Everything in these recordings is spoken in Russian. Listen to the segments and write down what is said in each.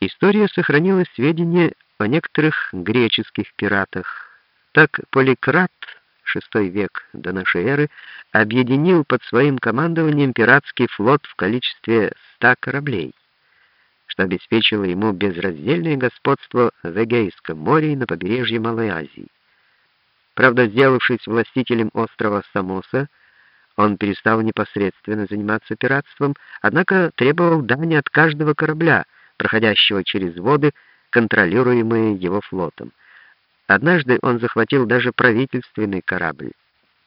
История сохранила сведения о некоторых греческих пиратах. Так Поликрат, VI век до нашей эры, объединил под своим командованием пиратский флот в количестве 100 кораблей, что обеспечило ему безраздельное господство в Эгейском море и на побережье Малой Азии. Правда, сделавшись властителем острова Самоса, он перестал непосредственно заниматься пиратством, однако требовал дани от каждого корабля, проходящего через воды, контролируемые его флотом. Однажды он захватил даже правительственный корабль,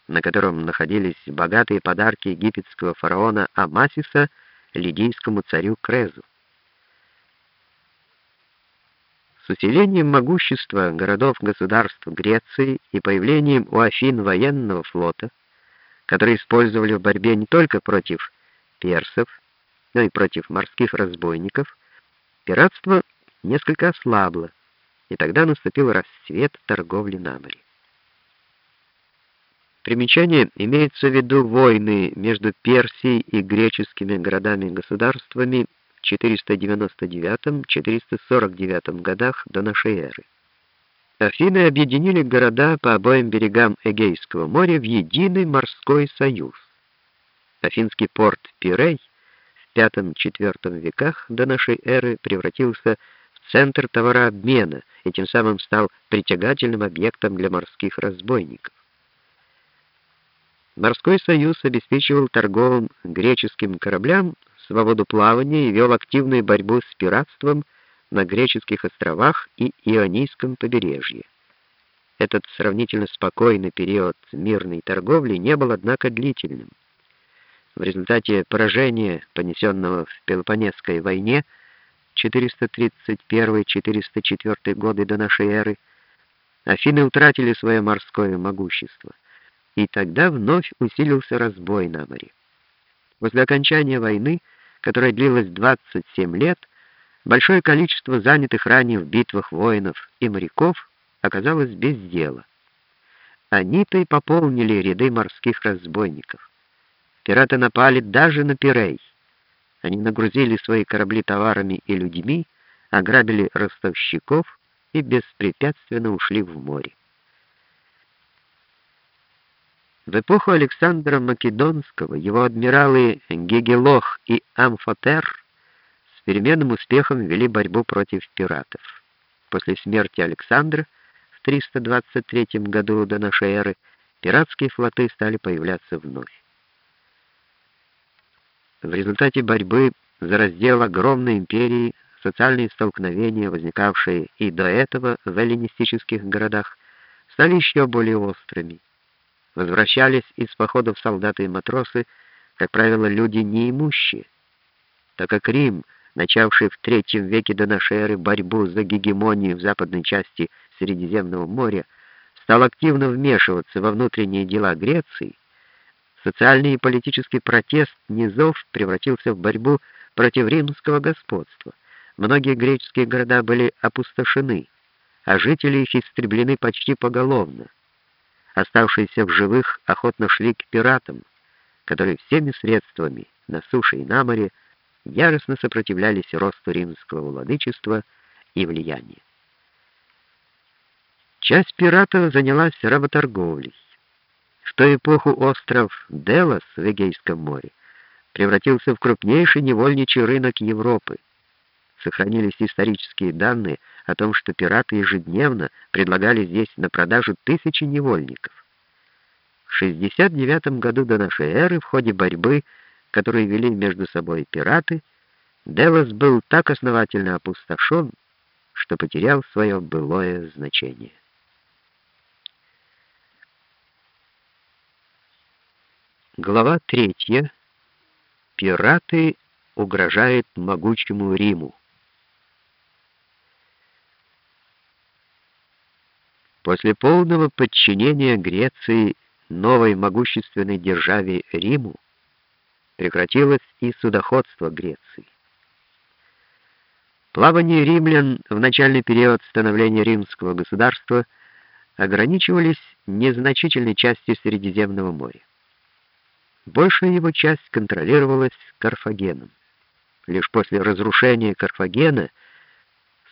на котором находились богатые подарки египетского фараона Амасиса лидийскому царю Крезу. С усилением могущества городов-государств Греции и появлением у Афин военного флота которые использовали в борьбе не только против персов, но и против морских разбойников, пиратство несколько ослабло, и тогда наступил расцвет торговли на море. Примечание имеется в виду войны между Персией и греческими городами-государствами в 499-449 годах до нашей эры. Афины объединили города по обоим берегам Эгейского моря в единый морской союз. Афинский порт Пирей V-IV веках до нашей эры превратился в центр товарообмена и тем самым стал притягательным объектом для морских разбойников. Морской союз обеспечивал торговым греческим кораблям свободу плавания и вел активную борьбу с пиратством на греческих островах и Ионийском побережье. Этот сравнительно спокойный период мирной торговли не был, однако, длительным. В результате поражения, понесенного в Пелопонесской войне 431-404 годы до нашей эры, Афины утратили свое морское могущество, и тогда вновь усилился разбой на море. После окончания войны, которая длилась 27 лет, Большое количество занятых ранее в битвах воинов и моряков оказалось без дела. Они-то и пополнили ряды морских разбойников. Пираты напали даже на Пирей. Они нагрузили свои корабли товарами и людьми, ограбили ростовщиков и беспрепятственно ушли в море. В эпоху Александра Македонского его адмиралы Гегелох и Амфотер переменным успехом вели борьбу против пиратов. После смерти Александра в 323 году до нашей эры пиратские флоты стали появляться вновь. В результате борьбы за раздел огромной империи социальные столкновения, возникавшие и до этого в эллинистических городах, стали еще более острыми. Возвращались из походов солдаты и матросы, как правило, люди неимущие, так как Рим — начавший в III веке до нашей эры борьбу за гегемонию в западной части Средиземного моря, стал активно вмешиваться во внутренние дела Греции, социальный и политический протест низов превратился в борьбу против римского господства. Многие греческие города были опустошены, а жители их истреблены почти поголовно. Оставшиеся в живых охотно шли к пиратам, которые всеми средствами на суше и на море яростно сопротивлялись росту римского владычества и влияния. Часть пиратов занялась работорговлей. Ту эпоху остров Делос в Эгейском море превратился в крупнейший невольничий рынок Европы. Сохранились исторические данные о том, что пираты ежедневно предлагали здесь на продажу тысячи невольников. В 69 году до нашей эры в ходе борьбы которые вели между собой пираты, Делос был так основательно опустошен, что потерял свое былое значение. Глава третья. Пираты угрожают могучему Риму. После полного подчинения Греции новой могущественной державе Риму прекратилось и судоходство Греции. Плавание римлян в начальный период становления римского государства ограничивались незначительной частью Средиземного моря. Большая его часть контролировалась Карфагеном. Лишь после разрушения Карфагена